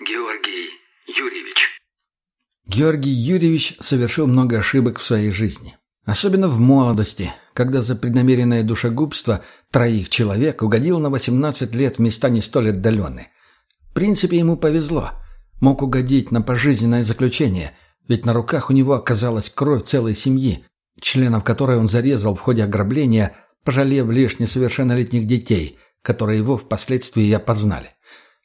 Георгий Юрьевич. Георгий Юрьевич совершил много ошибок в своей жизни. Особенно в молодости, когда за преднамеренное душегубство троих человек угодил на 18 лет в места не столь отдаленные. В принципе, ему повезло. Мог угодить на пожизненное заключение, ведь на руках у него оказалась кровь целой семьи, членов которой он зарезал в ходе ограбления, пожалев лишь несовершеннолетних детей, которые его впоследствии опознали.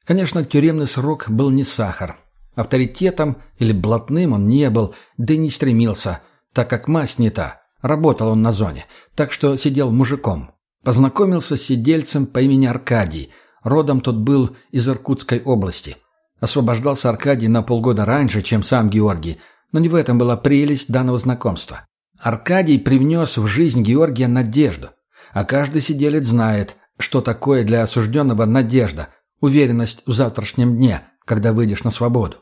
Конечно, тюремный срок был не сахар. Авторитетом или блатным он не был, да и не стремился, так как мазь не та. Работал он на зоне, так что сидел мужиком. Познакомился с сидельцем по имени Аркадий. Родом тот был из Иркутской области. Освобождался Аркадий на полгода раньше, чем сам Георгий, но не в этом была прелесть данного знакомства. Аркадий привнес в жизнь Георгия надежду. А каждый сиделец знает, что такое для осужденного надежда, уверенность в завтрашнем дне, когда выйдешь на свободу.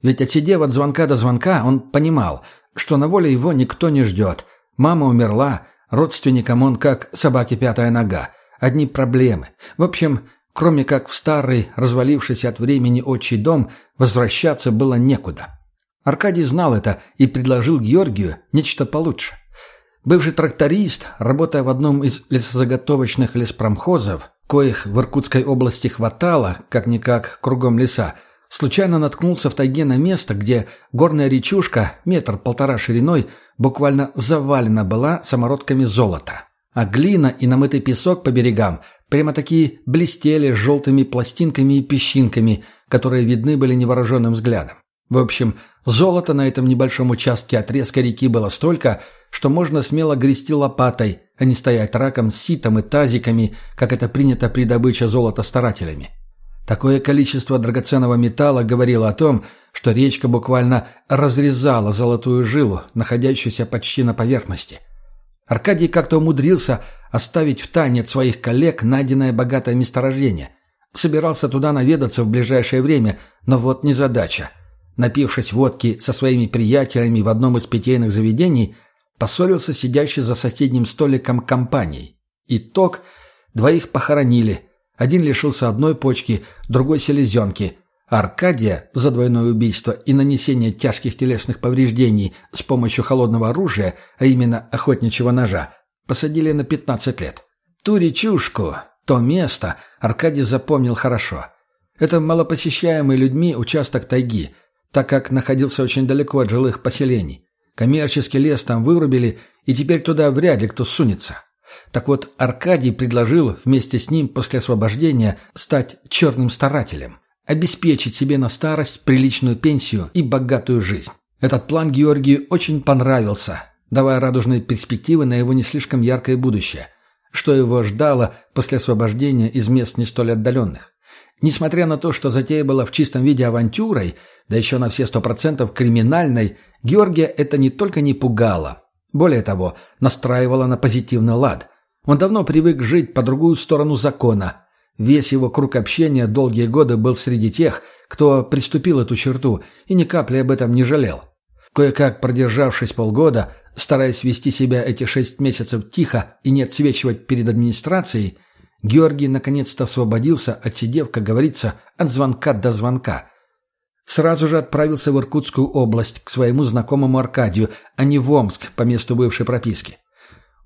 Ведь отсидев от звонка до звонка, он понимал, что на воле его никто не ждет. Мама умерла, родственникам он как собаке пятая нога. Одни проблемы. В общем, кроме как в старый, развалившийся от времени отчий дом, возвращаться было некуда. Аркадий знал это и предложил Георгию нечто получше. Бывший тракторист, работая в одном из лесозаготовочных леспромхозов, коих в Иркутской области хватало, как-никак, кругом леса, случайно наткнулся в тайге на место, где горная речушка, метр-полтора шириной, буквально завалена была самородками золота. А глина и намытый песок по берегам прямо такие блестели желтыми пластинками и песчинками, которые видны были невооруженным взглядом. В общем, золота на этом небольшом участке отрезка реки было столько, что можно смело грести лопатой, а не стоять раком с ситом и тазиками, как это принято при добыче золота старателями. Такое количество драгоценного металла говорило о том, что речка буквально разрезала золотую жилу, находящуюся почти на поверхности. Аркадий как-то умудрился оставить в тайне от своих коллег найденное богатое месторождение. Собирался туда наведаться в ближайшее время, но вот незадача. Напившись водки со своими приятелями в одном из питейных заведений, поссорился сидящий за соседним столиком компанией. Итог – двоих похоронили. Один лишился одной почки, другой – селезенки. Аркадия за двойное убийство и нанесение тяжких телесных повреждений с помощью холодного оружия, а именно охотничьего ножа, посадили на 15 лет. Ту речушку, то место Аркадий запомнил хорошо. Это малопосещаемый людьми участок тайги – так как находился очень далеко от жилых поселений. Коммерческий лес там вырубили, и теперь туда вряд ли кто сунется. Так вот, Аркадий предложил вместе с ним после освобождения стать черным старателем, обеспечить себе на старость приличную пенсию и богатую жизнь. Этот план Георгию очень понравился, давая радужные перспективы на его не слишком яркое будущее, что его ждало после освобождения из мест не столь отдаленных. Несмотря на то, что затея была в чистом виде авантюрой, да еще на все сто процентов криминальной, Георгия это не только не пугало. Более того, настраивало на позитивный лад. Он давно привык жить по другую сторону закона. Весь его круг общения долгие годы был среди тех, кто приступил эту черту и ни капли об этом не жалел. Кое-как продержавшись полгода, стараясь вести себя эти шесть месяцев тихо и не отсвечивать перед администрацией, Георгий наконец-то освободился, отсидев, как говорится, от звонка до звонка. Сразу же отправился в Иркутскую область к своему знакомому Аркадию, а не в Омск по месту бывшей прописки.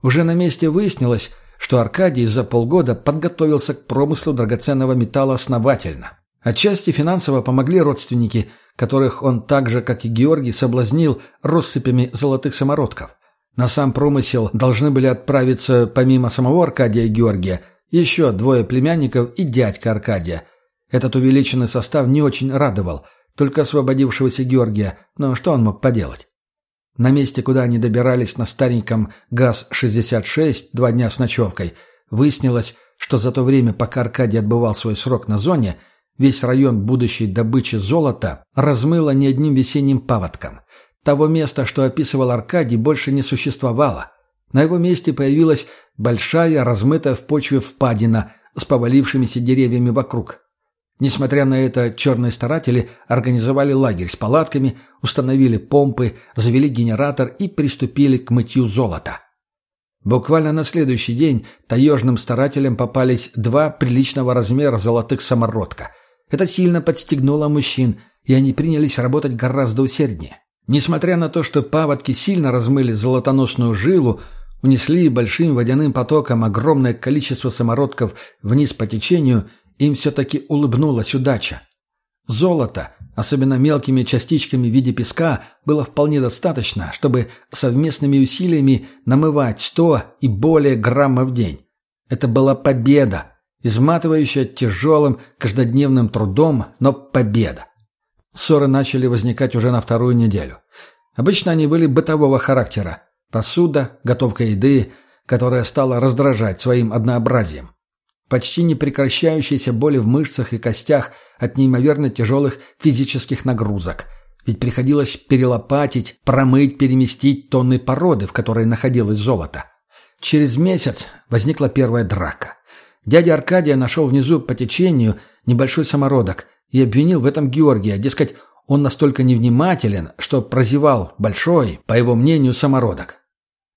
Уже на месте выяснилось, что Аркадий за полгода подготовился к промыслу драгоценного металла основательно. Отчасти финансово помогли родственники, которых он так же, как и Георгий, соблазнил россыпями золотых самородков. На сам промысел должны были отправиться, помимо самого Аркадия и Георгия, еще двое племянников и дядька Аркадия. Этот увеличенный состав не очень радовал, только освободившегося Георгия, но что он мог поделать? На месте, куда они добирались на стареньком ГАЗ-66 два дня с ночевкой, выяснилось, что за то время, пока Аркадий отбывал свой срок на зоне, весь район будущей добычи золота размыло не одним весенним паводком. Того места, что описывал Аркадий, больше не существовало. На его месте появилась большая, размытая в почве впадина с повалившимися деревьями вокруг. Несмотря на это, черные старатели организовали лагерь с палатками, установили помпы, завели генератор и приступили к мытью золота. Буквально на следующий день таежным старателям попались два приличного размера золотых самородка. Это сильно подстегнуло мужчин, и они принялись работать гораздо усерднее. Несмотря на то, что паводки сильно размыли золотоносную жилу, унесли большим водяным потоком огромное количество самородков вниз по течению, им все-таки улыбнулась удача. Золото, особенно мелкими частичками в виде песка, было вполне достаточно, чтобы совместными усилиями намывать сто и более граммов в день. Это была победа, изматывающая тяжелым каждодневным трудом, но победа. Ссоры начали возникать уже на вторую неделю. Обычно они были бытового характера. Посуда, готовка еды, которая стала раздражать своим однообразием. Почти непрекращающиеся боли в мышцах и костях от неимоверно тяжелых физических нагрузок. Ведь приходилось перелопатить, промыть, переместить тонны породы, в которой находилось золото. Через месяц возникла первая драка. Дядя Аркадия нашел внизу по течению небольшой самородок и обвинил в этом Георгия, дескать, он настолько невнимателен, что прозевал большой, по его мнению, самородок.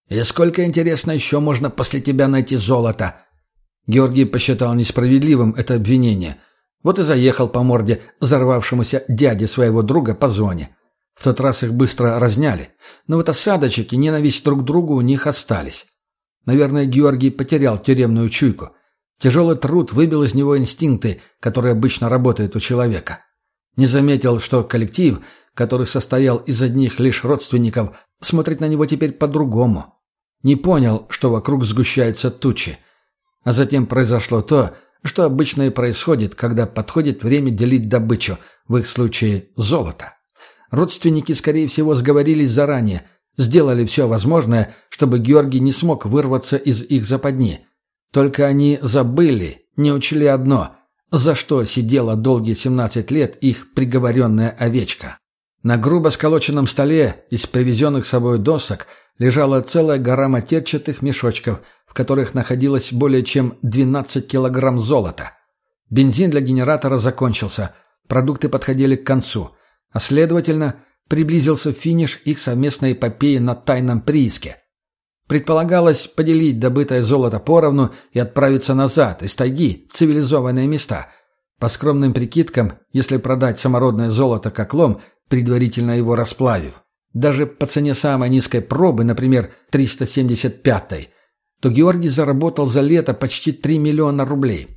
«И сколько, интересно, еще можно после тебя найти золото?» Георгий посчитал несправедливым это обвинение. Вот и заехал по морде взорвавшемуся дяде своего друга по зоне. В тот раз их быстро разняли. Но вот осадочек и ненависть друг к другу у них остались. Наверное, Георгий потерял тюремную чуйку. Тяжелый труд выбил из него инстинкты, которые обычно работают у человека. Не заметил, что коллектив, который состоял из одних лишь родственников, смотрит на него теперь по-другому. Не понял, что вокруг сгущаются тучи. А затем произошло то, что обычно и происходит, когда подходит время делить добычу, в их случае золото. Родственники, скорее всего, сговорились заранее, сделали все возможное, чтобы Георгий не смог вырваться из их западни. Только они забыли, не учли одно, за что сидела долгие 17 лет их приговоренная овечка. На грубо сколоченном столе из привезенных с собой досок лежала целая гора матерчатых мешочков, в которых находилось более чем 12 килограмм золота. Бензин для генератора закончился, продукты подходили к концу, а следовательно, приблизился финиш их совместной эпопеи на тайном прииске. Предполагалось поделить добытое золото поровну и отправиться назад, из тайги, в цивилизованные места. По скромным прикидкам, если продать самородное золото как лом – предварительно его расплавив, даже по цене самой низкой пробы, например, 375-й, то Георгий заработал за лето почти 3 миллиона рублей.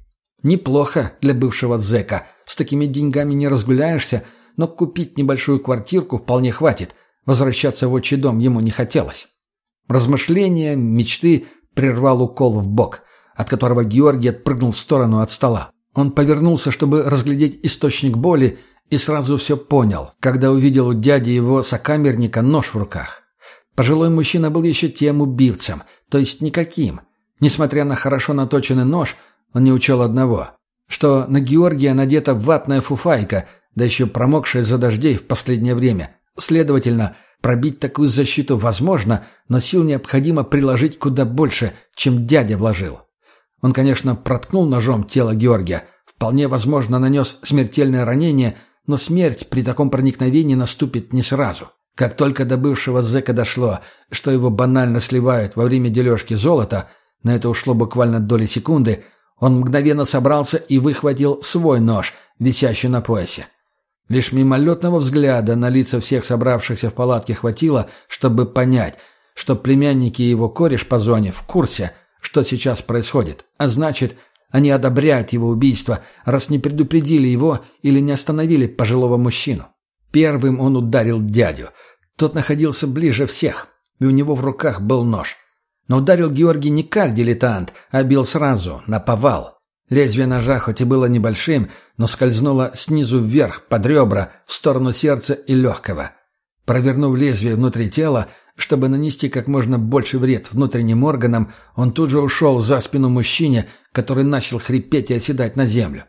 Неплохо для бывшего зэка. С такими деньгами не разгуляешься, но купить небольшую квартирку вполне хватит. Возвращаться в отчий дом ему не хотелось. Размышления, мечты прервал укол в бок, от которого Георгий отпрыгнул в сторону от стола. Он повернулся, чтобы разглядеть источник боли, и сразу все понял, когда увидел у дяди его сокамерника нож в руках. Пожилой мужчина был еще тем убивцем, то есть никаким. Несмотря на хорошо наточенный нож, он не учел одного, что на Георгия надета ватная фуфайка, да еще промокшая за дождей в последнее время. Следовательно, пробить такую защиту возможно, но сил необходимо приложить куда больше, чем дядя вложил. Он, конечно, проткнул ножом тело Георгия, вполне возможно нанес смертельное ранение – но смерть при таком проникновении наступит не сразу. Как только до бывшего зэка дошло, что его банально сливают во время дележки золота, на это ушло буквально доли секунды, он мгновенно собрался и выхватил свой нож, висящий на поясе. Лишь мимолетного взгляда на лица всех собравшихся в палатке хватило, чтобы понять, что племянники и его кореш по зоне в курсе, что сейчас происходит, а значит, они одобряют его убийство, раз не предупредили его или не остановили пожилого мужчину. Первым он ударил дядю. Тот находился ближе всех, и у него в руках был нож. Но ударил Георгий не как дилетант, а бил сразу, на повал. Лезвие ножа хоть и было небольшим, но скользнуло снизу вверх, под ребра, в сторону сердца и легкого. Провернув лезвие внутри тела, чтобы нанести как можно больше вред внутренним органам, он тут же ушел за спину мужчине, который начал хрипеть и оседать на землю.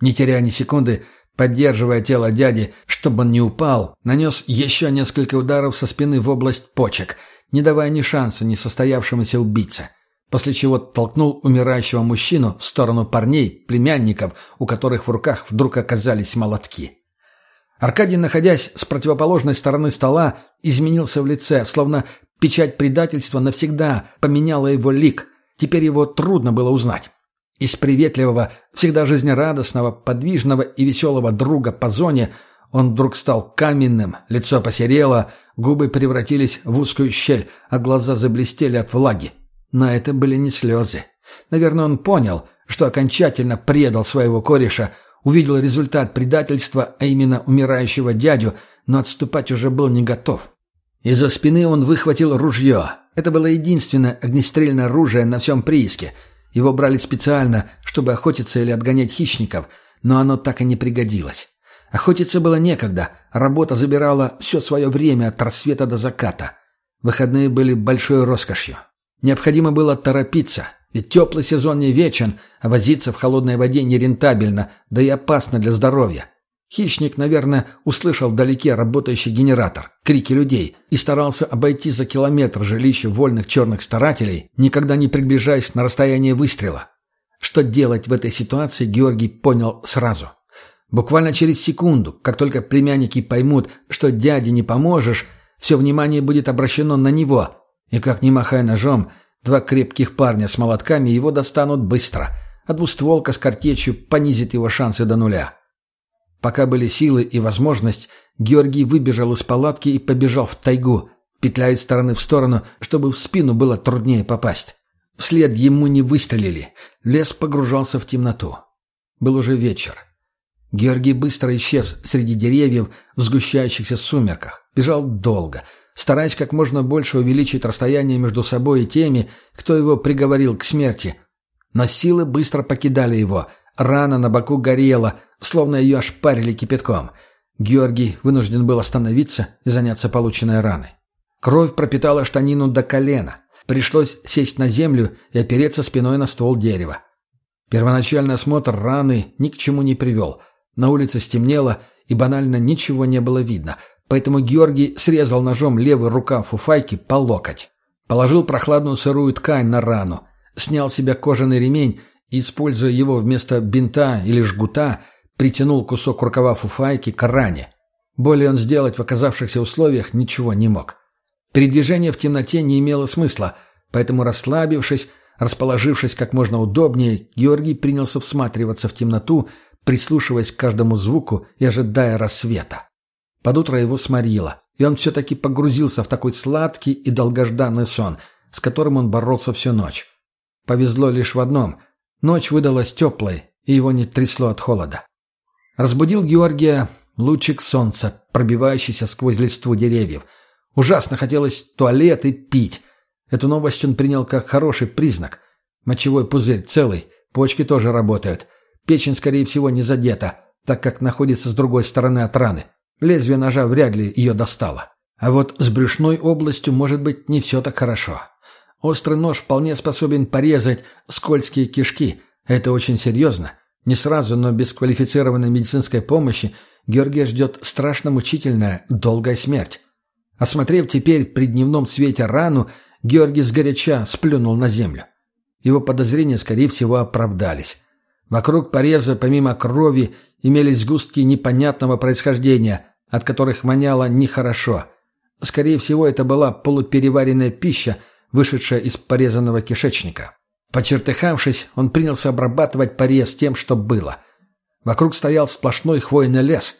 Не теряя ни секунды, поддерживая тело дяди, чтобы он не упал, нанес еще несколько ударов со спины в область почек, не давая ни шанса несостоявшемуся убийце, после чего толкнул умирающего мужчину в сторону парней, племянников, у которых в руках вдруг оказались молотки. Аркадий, находясь с противоположной стороны стола, изменился в лице, словно печать предательства навсегда поменяла его лик. Теперь его трудно было узнать. Из приветливого, всегда жизнерадостного, подвижного и веселого друга по зоне он вдруг стал каменным, лицо посерело, губы превратились в узкую щель, а глаза заблестели от влаги. Но это были не слезы. Наверное, он понял, что окончательно предал своего кореша, увидел результат предательства, а именно умирающего дядю, но отступать уже был не готов. Из-за спины он выхватил ружье. Это было единственное огнестрельное оружие на всем прииске. Его брали специально, чтобы охотиться или отгонять хищников, но оно так и не пригодилось. Охотиться было некогда, работа забирала все свое время от рассвета до заката. Выходные были большой роскошью. Необходимо было торопиться, ведь теплый сезон не вечен, а возиться в холодной воде нерентабельно, да и опасно для здоровья. Хищник, наверное, услышал вдалеке работающий генератор, крики людей и старался обойти за километр жилища вольных черных старателей, никогда не приближаясь на расстояние выстрела. Что делать в этой ситуации, Георгий понял сразу. Буквально через секунду, как только племянники поймут, что дяде не поможешь, все внимание будет обращено на него. И как ни махая ножом, два крепких парня с молотками его достанут быстро, а двустволка с картечью понизит его шансы до нуля. Пока были силы и возможность, Георгий выбежал из палатки и побежал в тайгу, петляя из стороны в сторону, чтобы в спину было труднее попасть. Вслед ему не выстрелили. Лес погружался в темноту. Был уже вечер. Георгий быстро исчез среди деревьев в сгущающихся сумерках. Бежал долго, стараясь как можно больше увеличить расстояние между собой и теми, кто его приговорил к смерти. Но силы быстро покидали его — Рана на боку горела, словно ее ошпарили кипятком. Георгий вынужден был остановиться и заняться полученной раной. Кровь пропитала штанину до колена. Пришлось сесть на землю и опереться спиной на ствол дерева. Первоначальный осмотр раны ни к чему не привел. На улице стемнело, и банально ничего не было видно, поэтому Георгий срезал ножом левый рукав фуфайки по локоть. Положил прохладную сырую ткань на рану, снял с себя кожаный ремень используя его вместо бинта или жгута, притянул кусок рукава фуфайки к ране. Более он сделать в оказавшихся условиях ничего не мог. Передвижение в темноте не имело смысла, поэтому, расслабившись, расположившись как можно удобнее, Георгий принялся всматриваться в темноту, прислушиваясь к каждому звуку и ожидая рассвета. Под утро его сморило, и он все-таки погрузился в такой сладкий и долгожданный сон, с которым он боролся всю ночь. Повезло лишь в одном — Ночь выдалась теплой, и его не трясло от холода. Разбудил Георгия лучик солнца, пробивающийся сквозь листву деревьев. Ужасно хотелось туалет и пить. Эту новость он принял как хороший признак. Мочевой пузырь целый, почки тоже работают. Печень, скорее всего, не задета, так как находится с другой стороны от раны. Лезвие ножа вряд ли ее достало. А вот с брюшной областью может быть не все так хорошо. Острый нож вполне способен порезать скользкие кишки. Это очень серьезно. Не сразу, но без квалифицированной медицинской помощи Георгия ждет страшно мучительная, долгая смерть. Осмотрев теперь при дневном свете рану, Георгий сгоряча сплюнул на землю. Его подозрения, скорее всего, оправдались. Вокруг пореза, помимо крови, имелись сгустки непонятного происхождения, от которых воняло нехорошо. Скорее всего, это была полупереваренная пища – вышедшая из порезанного кишечника. Почертыхавшись, он принялся обрабатывать порез тем, что было. Вокруг стоял сплошной хвойный лес.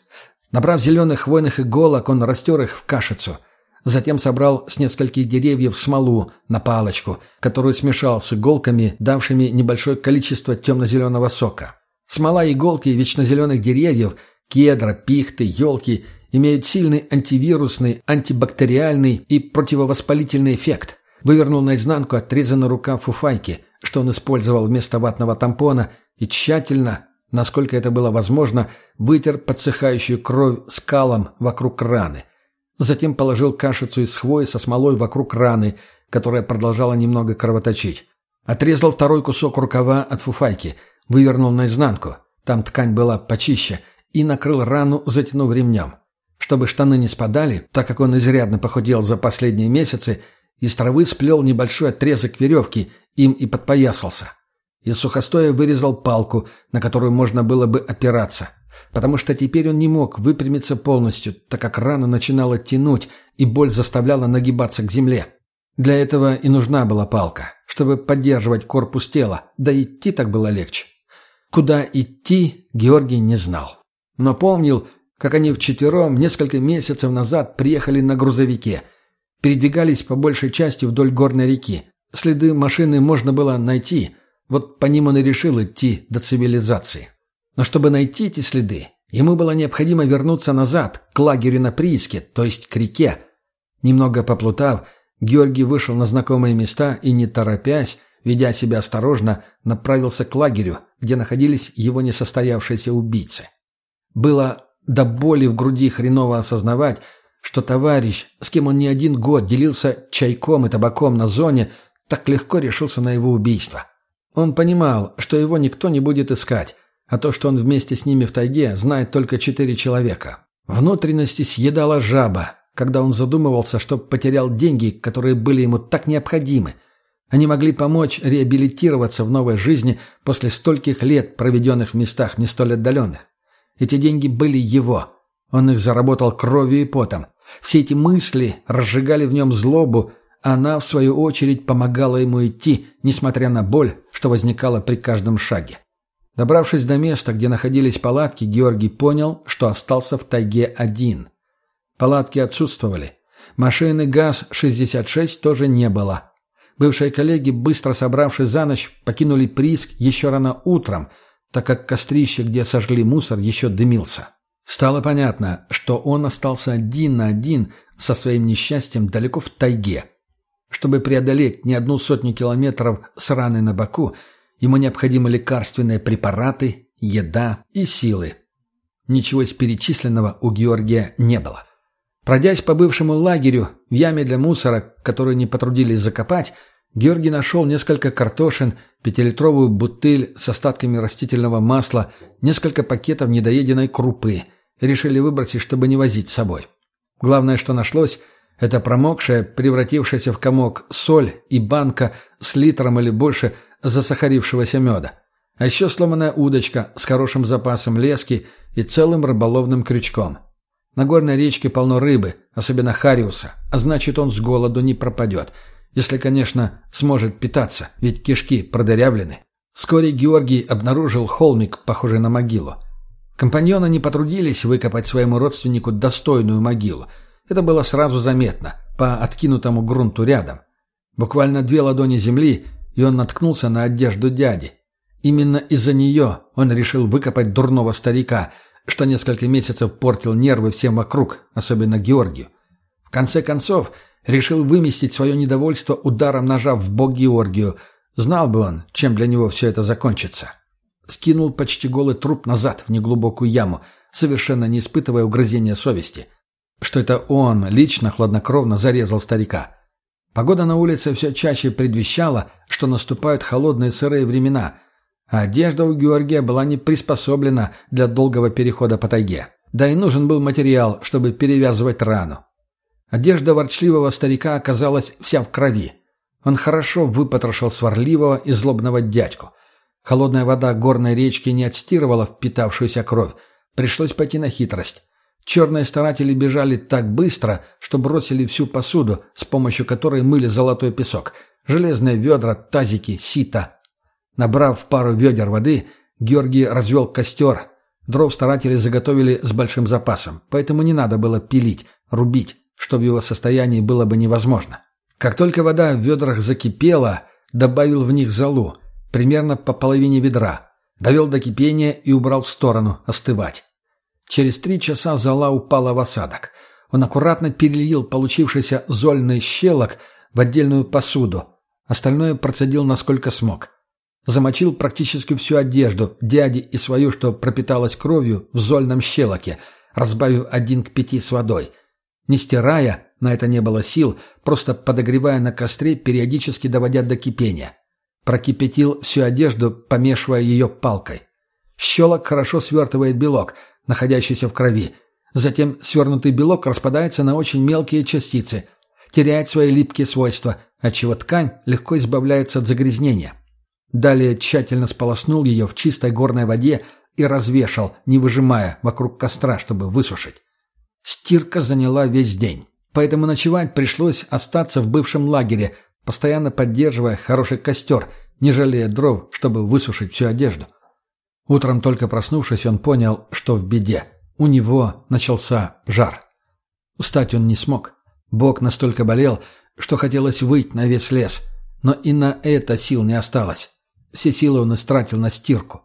Набрав зеленых хвойных иголок, он растер их в кашицу. Затем собрал с нескольких деревьев смолу на палочку, которую смешал с иголками, давшими небольшое количество темно-зеленого сока. Смола и иголки вечнозеленых деревьев, кедра, пихты, елки имеют сильный антивирусный, антибактериальный и противовоспалительный эффект – вывернул наизнанку отрезанный рукав фуфайки, что он использовал вместо ватного тампона, и тщательно, насколько это было возможно, вытер подсыхающую кровь скалом вокруг раны. Затем положил кашицу из хвои со смолой вокруг раны, которая продолжала немного кровоточить. Отрезал второй кусок рукава от фуфайки, вывернул наизнанку, там ткань была почище, и накрыл рану, затянув ремнем. Чтобы штаны не спадали, так как он изрядно похудел за последние месяцы, из травы сплел небольшой отрезок веревки, им и подпоясался. Из сухостоя вырезал палку, на которую можно было бы опираться, потому что теперь он не мог выпрямиться полностью, так как рана начинала тянуть, и боль заставляла нагибаться к земле. Для этого и нужна была палка, чтобы поддерживать корпус тела, да идти так было легче. Куда идти, Георгий не знал. Но помнил, как они вчетвером несколько месяцев назад приехали на грузовике. Передвигались по большей части вдоль горной реки. Следы машины можно было найти, вот по ним он и решил идти до цивилизации. Но чтобы найти эти следы, ему было необходимо вернуться назад, к лагерю на прииске, то есть к реке. Немного поплутав, Георгий вышел на знакомые места и, не торопясь, ведя себя осторожно, направился к лагерю, где находились его несостоявшиеся убийцы. Было до боли в груди хреново осознавать, что товарищ, с кем он не один год делился чайком и табаком на зоне, так легко решился на его убийство. Он понимал, что его никто не будет искать, а то, что он вместе с ними в тайге, знает только четыре человека. Внутренности съедала жаба, когда он задумывался, что потерял деньги, которые были ему так необходимы. Они могли помочь реабилитироваться в новой жизни после стольких лет, проведенных в местах не столь отдаленных. Эти деньги были его. Он их заработал кровью и потом. Все эти мысли разжигали в нем злобу, а она, в свою очередь, помогала ему идти, несмотря на боль, что возникала при каждом шаге. Добравшись до места, где находились палатки, Георгий понял, что остался в тайге один. Палатки отсутствовали. Машины ГАЗ-66 тоже не было. Бывшие коллеги, быстро собравшись за ночь, покинули прииск еще рано утром, так как кострище, где сожгли мусор, еще дымился. Стало понятно, что он остался один на один со своим несчастьем далеко в тайге. Чтобы преодолеть не одну сотню километров с раной на боку, ему необходимы лекарственные препараты, еда и силы. Ничего из перечисленного у Георгия не было. Пройдясь по бывшему лагерю, в яме для мусора, которую не потрудились закопать, Георгий нашел несколько картошин, пятилитровую бутыль с остатками растительного масла, несколько пакетов недоеденной крупы. Решили выбросить, чтобы не возить с собой. Главное, что нашлось, это промокшая, превратившаяся в комок соль и банка с литром или больше засахарившегося меда. А еще сломанная удочка с хорошим запасом лески и целым рыболовным крючком. На горной речке полно рыбы, особенно хариуса, а значит он с голоду не пропадет – если, конечно, сможет питаться, ведь кишки продырявлены. Вскоре Георгий обнаружил холмик, похожий на могилу. Компаньоны не потрудились выкопать своему родственнику достойную могилу. Это было сразу заметно, по откинутому грунту рядом. Буквально две ладони земли, и он наткнулся на одежду дяди. Именно из-за нее он решил выкопать дурного старика, что несколько месяцев портил нервы всем вокруг, особенно Георгию. В конце концов, Решил выместить свое недовольство ударом ножа в бок Георгию. Знал бы он, чем для него все это закончится. Скинул почти голый труп назад в неглубокую яму, совершенно не испытывая угрызения совести. Что это он лично хладнокровно зарезал старика. Погода на улице все чаще предвещала, что наступают холодные сырые времена, а одежда у Георгия была не приспособлена для долгого перехода по тайге. Да и нужен был материал, чтобы перевязывать рану. Одежда ворчливого старика оказалась вся в крови. Он хорошо выпотрошил сварливого и злобного дядьку. Холодная вода горной речки не отстирывала впитавшуюся кровь. Пришлось пойти на хитрость. Черные старатели бежали так быстро, что бросили всю посуду, с помощью которой мыли золотой песок. Железные ведра, тазики, сито. Набрав пару ведер воды, Георгий развел костер. Дров старатели заготовили с большим запасом, поэтому не надо было пилить, рубить что в его состоянии было бы невозможно. Как только вода в ведрах закипела, добавил в них золу, примерно по половине ведра, довел до кипения и убрал в сторону остывать. Через три часа зола упала в осадок. Он аккуратно перелил получившийся зольный щелок в отдельную посуду. Остальное процедил насколько смог. Замочил практически всю одежду, дяди и свою, что пропиталась кровью, в зольном щелоке, разбавив один к пяти с водой – не стирая, на это не было сил, просто подогревая на костре, периодически доводя до кипения. Прокипятил всю одежду, помешивая ее палкой. Щелок хорошо свертывает белок, находящийся в крови. Затем свернутый белок распадается на очень мелкие частицы, теряет свои липкие свойства, отчего ткань легко избавляется от загрязнения. Далее тщательно сполоснул ее в чистой горной воде и развешал, не выжимая, вокруг костра, чтобы высушить. Стирка заняла весь день. Поэтому ночевать пришлось остаться в бывшем лагере, постоянно поддерживая хороший костер, не жалея дров, чтобы высушить всю одежду. Утром только проснувшись, он понял, что в беде. У него начался жар. Встать он не смог. Бок настолько болел, что хотелось выйти на весь лес. Но и на это сил не осталось. Все силы он истратил на стирку.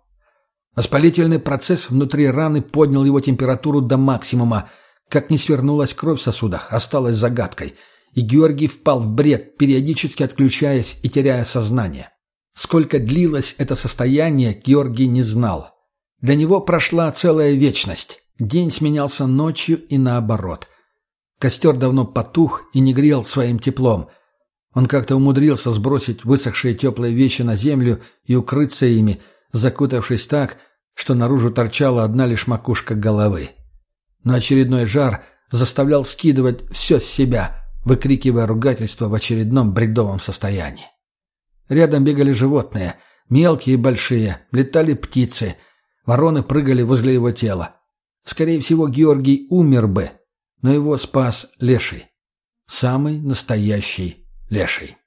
Воспалительный процесс внутри раны поднял его температуру до максимума. Как не свернулась кровь в сосудах, осталась загадкой. И Георгий впал в бред, периодически отключаясь и теряя сознание. Сколько длилось это состояние, Георгий не знал. Для него прошла целая вечность. День сменялся ночью и наоборот. Костер давно потух и не грел своим теплом. Он как-то умудрился сбросить высохшие теплые вещи на землю и укрыться ими, закутавшись так, что наружу торчала одна лишь макушка головы. Но очередной жар заставлял скидывать все с себя, выкрикивая ругательство в очередном бредовом состоянии. Рядом бегали животные, мелкие и большие, летали птицы, вороны прыгали возле его тела. Скорее всего, Георгий умер бы, но его спас леший. Самый настоящий леший.